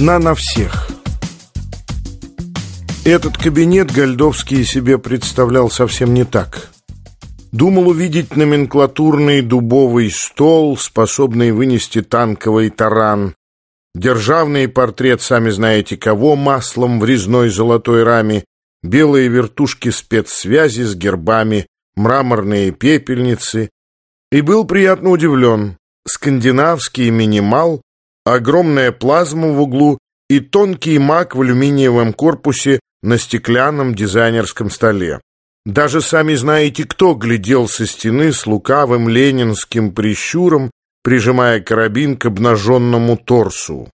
Одна на всех. Этот кабинет Гольдовский себе представлял совсем не так. Думал увидеть номенклатурный дубовый стол, способный вынести танковый таран, державный портрет, сами знаете кого, маслом в резной золотой раме, белые вертушки спецсвязи с гербами, мраморные пепельницы. И был приятно удивлен. Скандинавский минимал, огромная плазма в углу и тонкий мак в алюминиевом корпусе на стеклянном дизайнерском столе. Даже сами знаете, кто глядел со стены с лукавым ленинским прищуром, прижимая карабин к обнаженному торсу.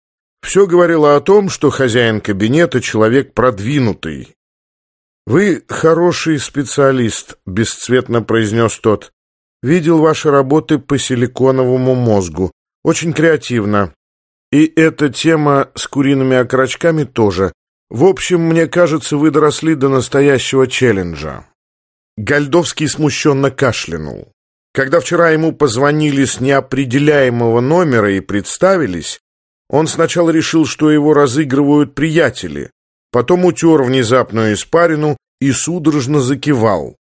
Все говорило о том, что хозяин кабинета — человек продвинутый. «Вы хороший специалист», — бесцветно произнес тот. «Видел ваши работы по силиконовому мозгу. Очень креативно. И эта тема с куриными окорочками тоже. В общем, мне кажется, вы доросли до настоящего челленджа». Гальдовский смущенно кашлянул. Когда вчера ему позвонили с неопределяемого номера и представились, он сначала решил, что его разыгрывают приятели, потом утер внезапную испарину и судорожно закивал.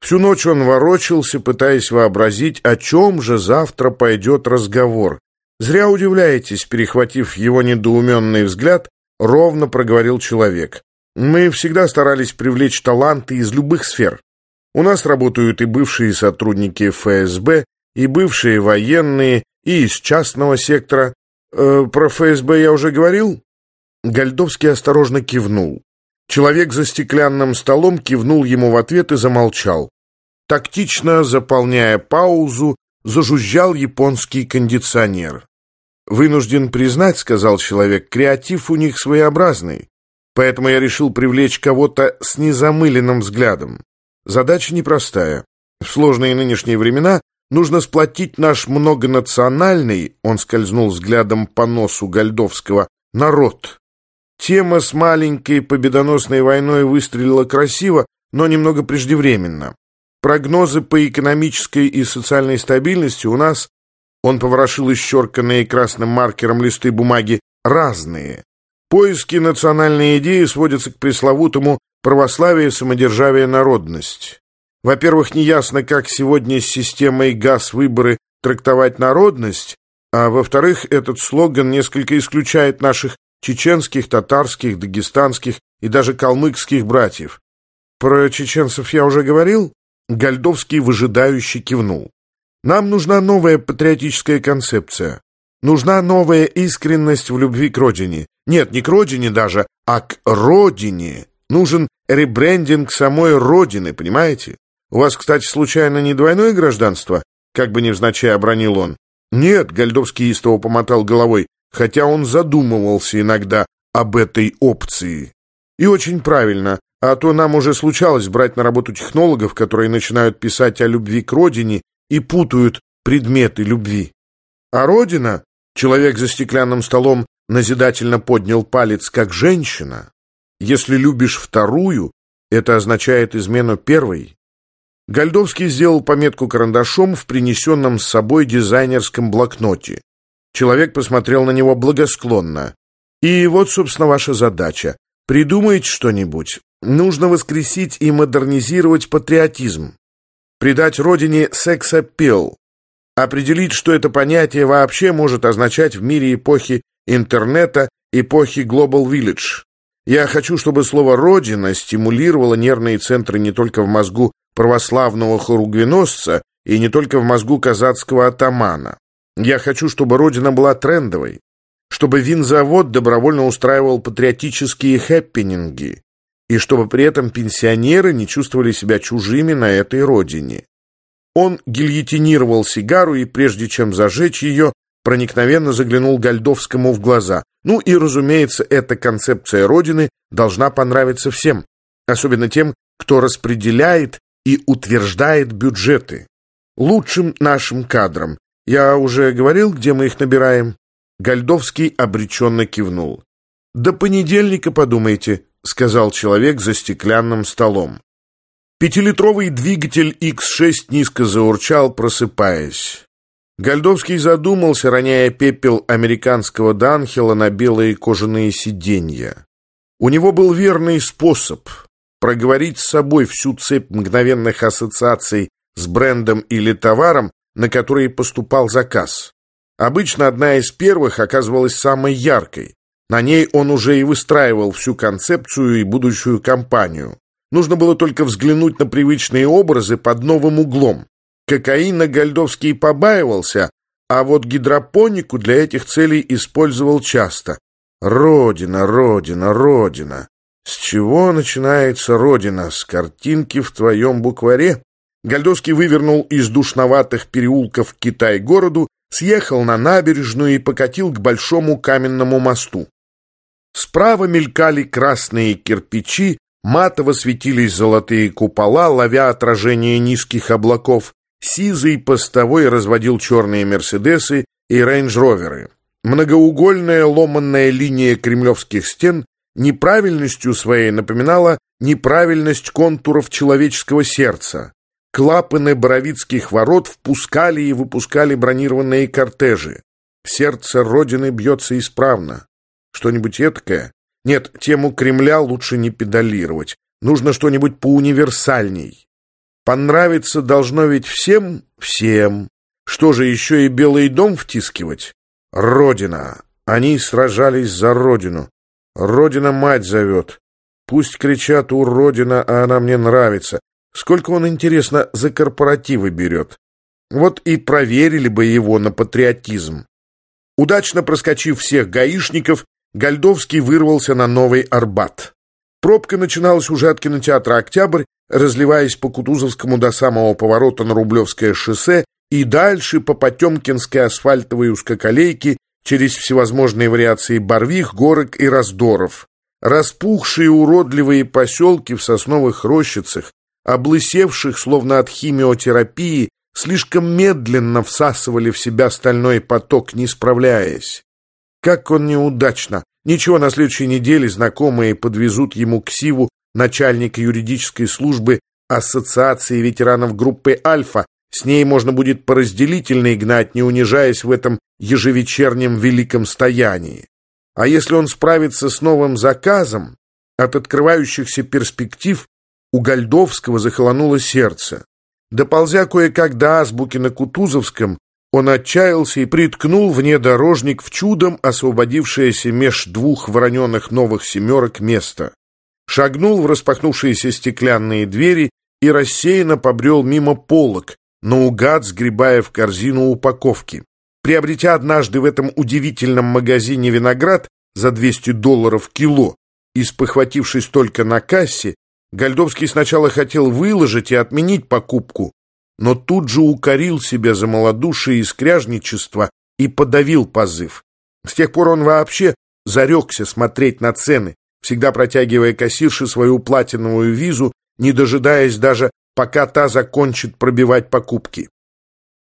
Всю ночь он ворочался, пытаясь вообразить, о чем же завтра пойдет разговор. Зря удивляетесь, перехватив его недоуменный взгляд, ровно проговорил человек. Мы всегда старались привлечь таланты из любых сфер. У нас работают и бывшие сотрудники ФСБ, и бывшие военные, и из частного сектора. Э, про ФСБ я уже говорил?» Гольдовский осторожно кивнул. Человек за стеклянным столом кивнул ему в ответ и замолчал. Тактично заполняя паузу, зажужжал японский кондиционер. «Вынужден признать, — сказал человек, — креатив у них своеобразный, поэтому я решил привлечь кого-то с незамыленным взглядом. Задача непростая. В сложные нынешние времена нужно сплотить наш многонациональный, он скользнул взглядом по носу Гольдовского, народ. Тема с маленькой победоносной войной выстрелила красиво, но немного преждевременно. Прогнозы по экономической и социальной стабильности у нас, он поворошил исчерканные красным маркером листы бумаги, разные. Поиски национальной идеи сводятся к пресловутому православие, самодержавие, народность. Во-первых, неясно, как сегодня с системой ГАЗ-выборы трактовать народность, а во-вторых, этот слоган несколько исключает наших чеченских, татарских, дагестанских и даже калмыцких братьев. Про чеченцев я уже говорил? Гольдовский выжидающе кивнул. Нам нужна новая патриотическая концепция. Нужна новая искренность в любви к родине. Нет, не к родине даже, а к родине. Нужен ребрендинг самой Родины, понимаете? У вас, кстати, случайно не двойное гражданство? Как бы невзначай обронил он. Нет, Гольдовский истово помотал головой, хотя он задумывался иногда об этой опции. И очень правильно, а то нам уже случалось брать на работу технологов, которые начинают писать о любви к родине и путают предметы любви. А родина, человек за стеклянным столом назидательно поднял палец, как женщина, если любишь вторую, это означает измену первой. Гольдовский сделал пометку карандашом в принесенном с собой дизайнерском блокноте. Человек посмотрел на него благосклонно. «И вот, собственно, ваша задача. Придумайте что-нибудь. Нужно воскресить и модернизировать патриотизм. Придать родине секс-аппел. Определить, что это понятие вообще может означать в мире эпохи интернета, эпохи Global Village. Я хочу, чтобы слово «родина» стимулировало нервные центры не только в мозгу православного хоругвеносца и не только в мозгу казацкого атамана. Я хочу, чтобы родина была трендовой, чтобы винзавод добровольно устраивал патриотические хэппининги, и чтобы при этом пенсионеры не чувствовали себя чужими на этой родине. Он гильотинировал сигару и, прежде чем зажечь ее, проникновенно заглянул Гальдовскому в глаза. Ну и, разумеется, эта концепция Родины должна понравиться всем, особенно тем, кто распределяет и утверждает бюджеты. Лучшим нашим кадрам. Я уже говорил, где мы их набираем? Гальдовский обреченно кивнул. «До понедельника подумайте», — сказал человек за стеклянным столом. Пятилитровый двигатель X6 низко заурчал, просыпаясь. Гольдовский задумался, роняя пепел американского Данхела на белые кожаные сиденья. У него был верный способ проговорить с собой всю цепь мгновенных ассоциаций с брендом или товаром, на который поступал заказ. Обычно одна из первых оказывалась самой яркой. На ней он уже и выстраивал всю концепцию и будущую кампанию. Нужно было только взглянуть на привычные образы под новым углом. Кокаина Гольдовский побаивался, а вот гидропонику для этих целей использовал часто. Родина, родина, родина. С чего начинается родина? С картинки в твоем букваре? Гольдовский вывернул из душноватых переулков Китай-городу, съехал на набережную и покатил к большому каменному мосту. Справа мелькали красные кирпичи, матово светились золотые купола, ловя отражение низких облаков. Сизый постовой разводил черные «Мерседесы» и «Рейндж-роверы». Многоугольная ломанная линия кремлевских стен неправильностью своей напоминала неправильность контуров человеческого сердца. Клапаны Боровицких ворот впускали и выпускали бронированные кортежи. Сердце Родины бьется исправно. Что-нибудь эткое? Нет, тему Кремля лучше не педалировать. Нужно что-нибудь поуниверсальней. Понравиться должно ведь всем? Всем. Что же, еще и Белый дом втискивать? Родина. Они сражались за Родину. Родина мать зовет. Пусть кричат «У Родина», а она мне нравится. Сколько он, интересно, за корпоративы берет? Вот и проверили бы его на патриотизм. Удачно проскочив всех гаишников, Гольдовский вырвался на Новый Арбат. Пробка начиналась уже от кинотеатра «Октябрь», разливаясь по Кутузовскому до самого поворота на Рублевское шоссе и дальше по Потемкинской асфальтовой узкоколейке через всевозможные вариации Барвих, Горок и Раздоров. Распухшие уродливые поселки в сосновых рощицах, облысевших, словно от химиотерапии, слишком медленно всасывали в себя стальной поток, не справляясь. Как он неудачно! Ничего, на следующей неделе знакомые подвезут ему к Сиву начальника юридической службы Ассоциации ветеранов группы «Альфа». С ней можно будет поразделительно гнать, не унижаясь в этом ежевечернем великом стоянии. А если он справится с новым заказом, от открывающихся перспектив у Гольдовского захолонуло сердце. Доползя кое-как до азбуки на Кутузовском, он отчаялся и приткнул внедорожник в чудом освободившееся меж двух вороненных новых «семерок» место. Шагнул в распахнувшиеся стеклянные двери и рассеянно побрел мимо полок, наугад сгребая в корзину упаковки. Приобретя однажды в этом удивительном магазине виноград за 200 долларов кило и спохватившись только на кассе, Гольдовский сначала хотел выложить и отменить покупку, но тут же укорил себя за малодушие и скряжничество и подавил позыв. С тех пор он вообще зарекся смотреть на цены, всегда протягивая кассирше свою платиновую визу, не дожидаясь даже, пока та закончит пробивать покупки.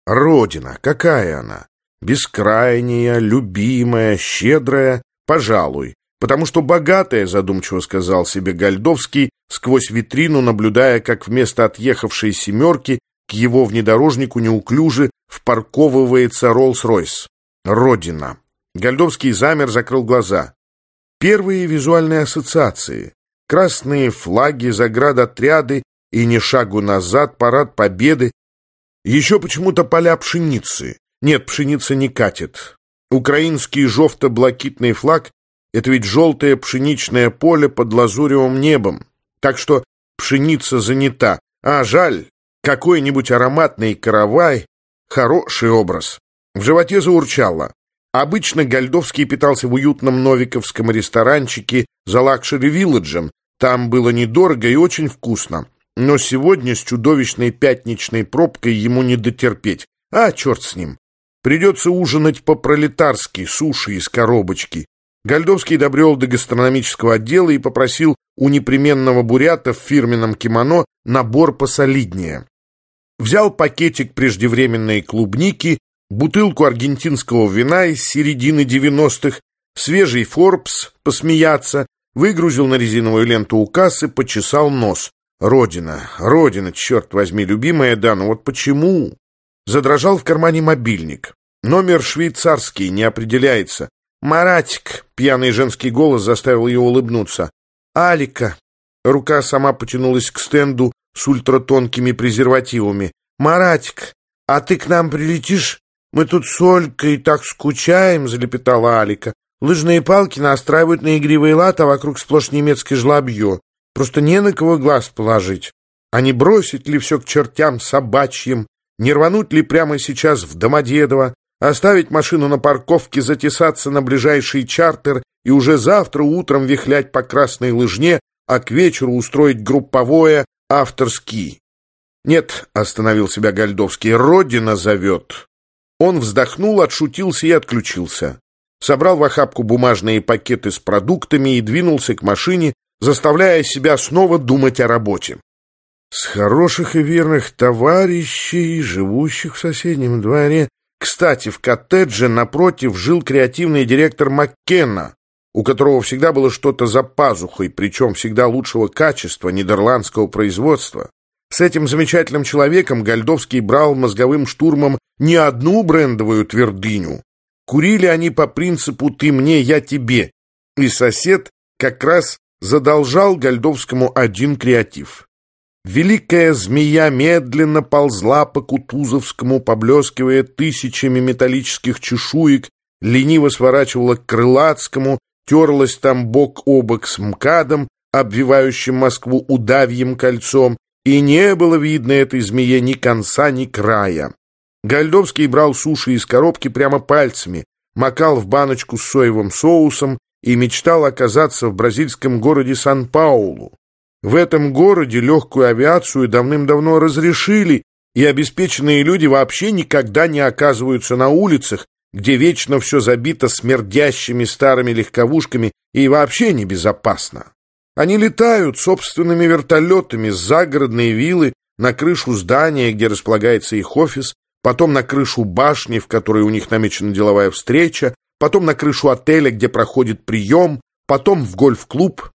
Родина, какая она? Бескрайняя, любимая, щедрая, пожалуй, потому что богатая, задумчиво сказал себе Гольдовский, сквозь витрину наблюдая, как вместо отъехавшей «семерки» его внедорожнику неуклюже впарковывается Роллс-Ройс. Родина. Гольдовский замер, закрыл глаза. Первые визуальные ассоциации. Красные флаги, заградотряды и ни шагу назад парад победы. Еще почему-то поля пшеницы. Нет, пшеница не катит. Украинский жовто-блакитный флаг это ведь желтое пшеничное поле под лазуревым небом. Так что пшеница занята. А жаль, какой-нибудь ароматный каравай. Хороший образ. В животе заурчало. Обычно Гольдовский питался в уютном новиковском ресторанчике за лакшери-вилладжем. Там было недорого и очень вкусно. Но сегодня с чудовищной пятничной пробкой ему не дотерпеть. А, черт с ним. Придется ужинать по-пролетарски, суши из коробочки. Гольдовский добрел до гастрономического отдела и попросил у непременного бурята в фирменном кимоно набор посолиднее. Взял пакетик преждевременной клубники, бутылку аргентинского вина из середины девяностых, свежий Форбс, посмеяться, выгрузил на резиновую ленту у кассы, почесал нос. Родина, родина, черт возьми, любимая Дана, вот почему? Задрожал в кармане мобильник. Номер швейцарский, не определяется. «Маратик!» — пьяный женский голос заставил ее улыбнуться. «Алика!» Рука сама потянулась к стенду с ультратонкими презервативами. «Маратик, а ты к нам прилетишь? Мы тут с Олькой так скучаем!» — залепетала Алика. «Лыжные палки настраивают на игривые а вокруг сплошь немецкое жлобье. Просто не на кого глаз положить. А не бросить ли все к чертям собачьим? Не рвануть ли прямо сейчас в Домодедово? Оставить машину на парковке, затесаться на ближайший чартер и уже завтра утром вихлять по красной лыжне, а к вечеру устроить групповое авторский. «Нет», — остановил себя Гальдовский, — «Родина зовет». Он вздохнул, отшутился и отключился. Собрал в охапку бумажные пакеты с продуктами и двинулся к машине, заставляя себя снова думать о работе. С хороших и верных товарищей, живущих в соседнем дворе. Кстати, в коттедже напротив жил креативный директор Маккенна, у которого всегда было что-то за пазухой, причем всегда лучшего качества, нидерландского производства. С этим замечательным человеком Гальдовский брал мозговым штурмом не одну брендовую твердыню. Курили они по принципу «ты мне, я тебе». И сосед как раз задолжал Гальдовскому один креатив. Великая змея медленно ползла по Кутузовскому, поблескивая тысячами металлических чешуек, лениво сворачивала к Крылатскому, терлась там бок о бок с МКАДом, обвивающим Москву удавьем кольцом, и не было видно этой змее ни конца, ни края. Гальдовский брал суши из коробки прямо пальцами, макал в баночку с соевым соусом и мечтал оказаться в бразильском городе Сан-Паулу. В этом городе легкую авиацию давным-давно разрешили, и обеспеченные люди вообще никогда не оказываются на улицах, где вечно все забито смердящими старыми легковушками и вообще небезопасно. Они летают собственными вертолетами с загородной виллы на крышу здания, где располагается их офис, потом на крышу башни, в которой у них намечена деловая встреча, потом на крышу отеля, где проходит прием, потом в гольф-клуб.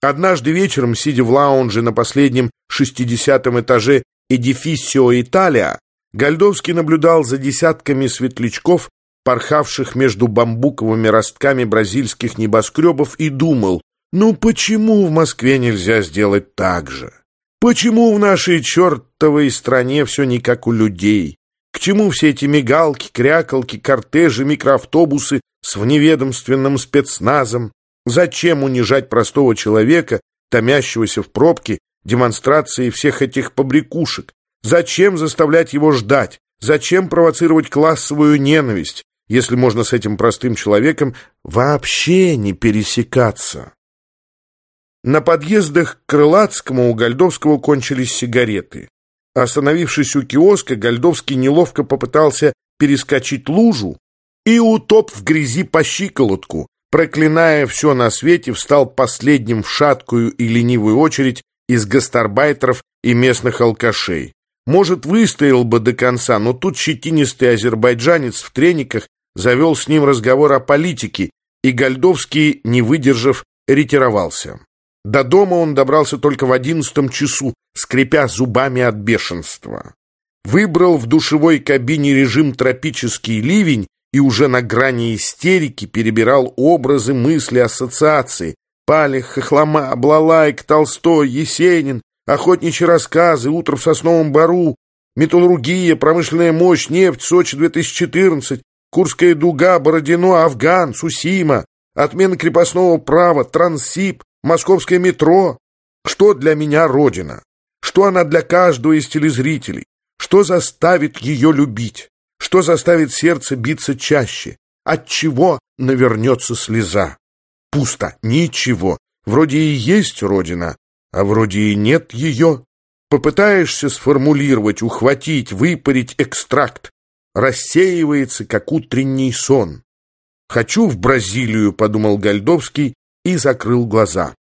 Однажды вечером, сидя в лаунже на последнем шестидесятом этаже «Эдифисио Италия», Гальдовский наблюдал за десятками светлячков, порхавших между бамбуковыми ростками бразильских небоскребов, и думал, ну почему в Москве нельзя сделать так же? Почему в нашей чертовой стране все не как у людей? К чему все эти мигалки, крякалки, кортежи, микроавтобусы с вневедомственным спецназом? Зачем унижать простого человека, томящегося в пробке, демонстрации всех этих побрякушек? Зачем заставлять его ждать? Зачем провоцировать классовую ненависть, если можно с этим простым человеком вообще не пересекаться? На подъездах к Крылатскому у Гольдовского кончились сигареты. Остановившись у киоска, Гольдовский неловко попытался перескочить лужу и утоп в грязи по щиколотку, проклиная все на свете, встал последним в шаткую и ленивую очередь из гастарбайтеров и местных алкашей. Может, выстоял бы до конца, но тут щетинистый азербайджанец в трениках завел с ним разговор о политике, и Гольдовский, не выдержав, ретировался. До дома он добрался только в одиннадцатом часу, скрипя зубами от бешенства. Выбрал в душевой кабине режим «Тропический ливень» и уже на грани истерики перебирал образы, мысли, ассоциации. Палех, Хохлома, Блалайк, Толстой, Есенин, охотничьи рассказы, утро в Сосновом Бару, металлургия, промышленная мощь, нефть, Сочи 2014, Курская дуга, Бородино, Афган, Сусима, отмена крепостного права, Транссиб, Московское метро. Что для меня Родина? Что она для каждого из телезрителей? Что заставит ее любить? Что заставит сердце биться чаще? От чего навернется слеза? Пусто, ничего. Вроде и есть Родина, а вроде и нет ее. Попытаешься сформулировать, ухватить, выпарить экстракт. Рассеивается, как утренний сон. «Хочу в Бразилию», — подумал Гальдовский, и закрыл глаза.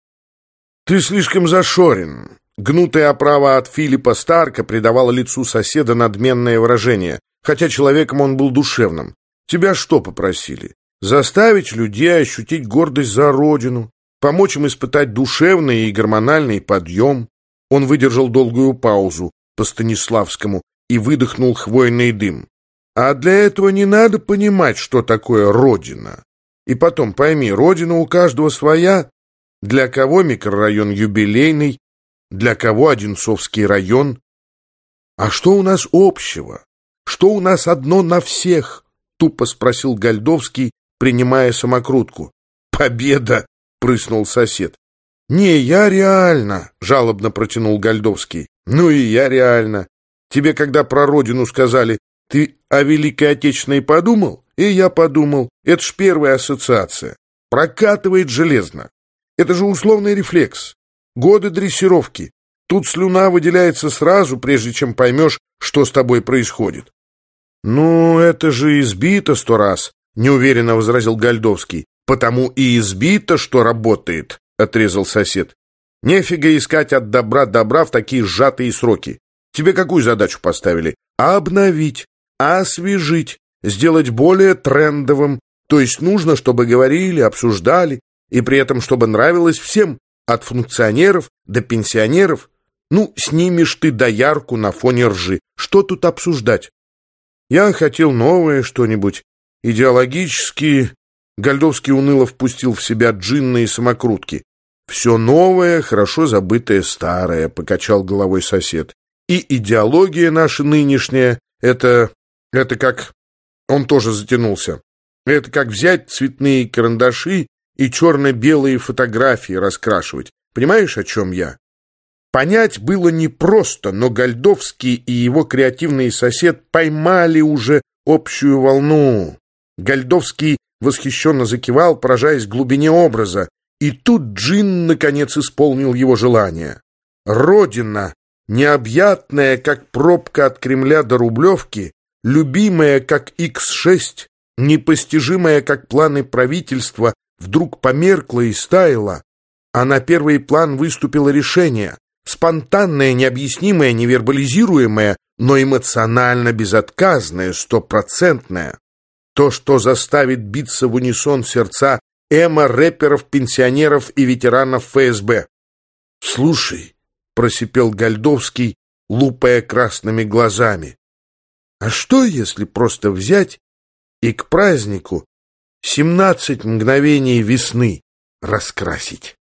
«Ты слишком зашорен». Гнутая оправа от Филиппа Старка придавала лицу соседа надменное выражение, хотя человеком он был душевным. «Тебя что попросили? Заставить людей ощутить гордость за родину, помочь им испытать душевный и гормональный подъем». Он выдержал долгую паузу по Станиславскому и выдохнул хвойный дым. А для этого не надо понимать, что такое Родина. И потом, пойми, Родина у каждого своя. Для кого микрорайон юбилейный, для кого Одинцовский район. А что у нас общего? Что у нас одно на всех? Тупо спросил Гальдовский, принимая самокрутку. Победа! Прыснул сосед. «Не, я реально», — жалобно протянул Гальдовский. «Ну и я реально. Тебе когда про родину сказали, ты о Великой Отечественной подумал? И я подумал. Это ж первая ассоциация. Прокатывает железно. Это же условный рефлекс. Годы дрессировки. Тут слюна выделяется сразу, прежде чем поймешь, что с тобой происходит. «Ну, это же избито сто раз», — неуверенно возразил Гальдовский. «Потому и избито, что работает», — отрезал сосед. «Нефига искать от добра добра в такие сжатые сроки. Тебе какую задачу поставили? Обновить, освежить, сделать более трендовым. То есть нужно, чтобы говорили, обсуждали, и при этом чтобы нравилось всем, от функционеров до пенсионеров. Ну, снимешь ты доярку на фоне ржи. Что тут обсуждать? Я хотел новое что-нибудь. Идеологически Гольдовский уныло впустил в себя джинны самокрутки. «Все новое, хорошо забытое старое», — покачал головой сосед. «И идеология наша нынешняя — это... это как...» Он тоже затянулся. «Это как взять цветные карандаши и черно-белые фотографии раскрашивать. Понимаешь, о чем я?» Понять было непросто, но Гольдовский и его креативный сосед поймали уже общую волну. Гольдовский восхищенно закивал, поражаясь глубине образа, и тут Джин, наконец, исполнил его желание. Родина, необъятная, как пробка от Кремля до Рублевки, любимая, как Х-6, непостижимая, как планы правительства, вдруг померкла и стаяла, а на первый план выступило решение, спонтанное, необъяснимое, невербализируемое, но эмоционально безотказное, стопроцентное. То, что заставит биться в унисон сердца эмо рэперов, пенсионеров и ветеранов ФСБ. «Слушай», — просипел Гальдовский, лупая красными глазами, «а что, если просто взять и к празднику семнадцать мгновений весны раскрасить?»